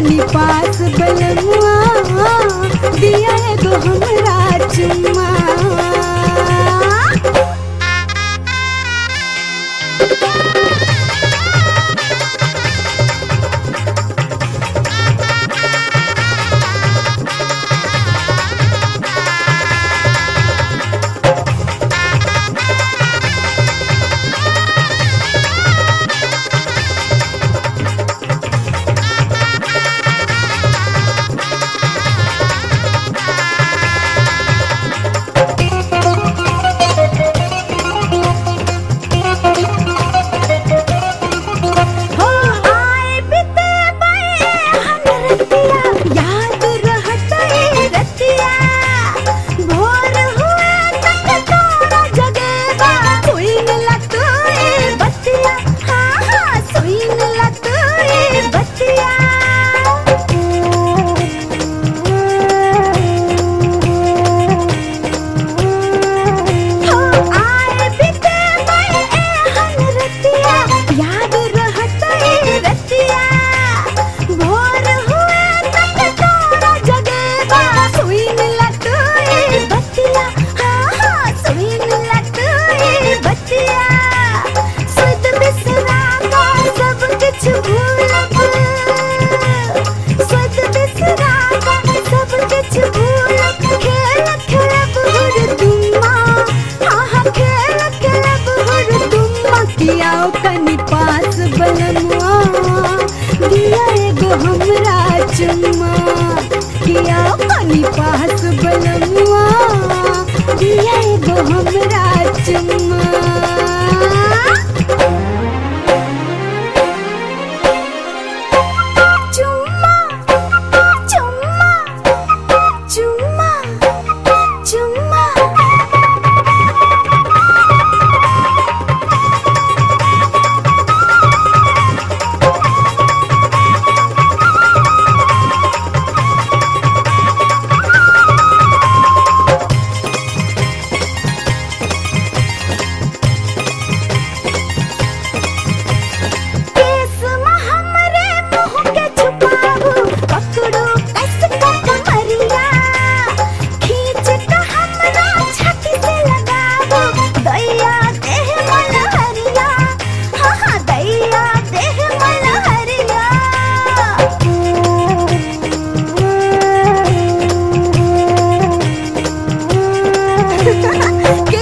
पानी पास बलम दिया चुम्मा किया पानी पास Get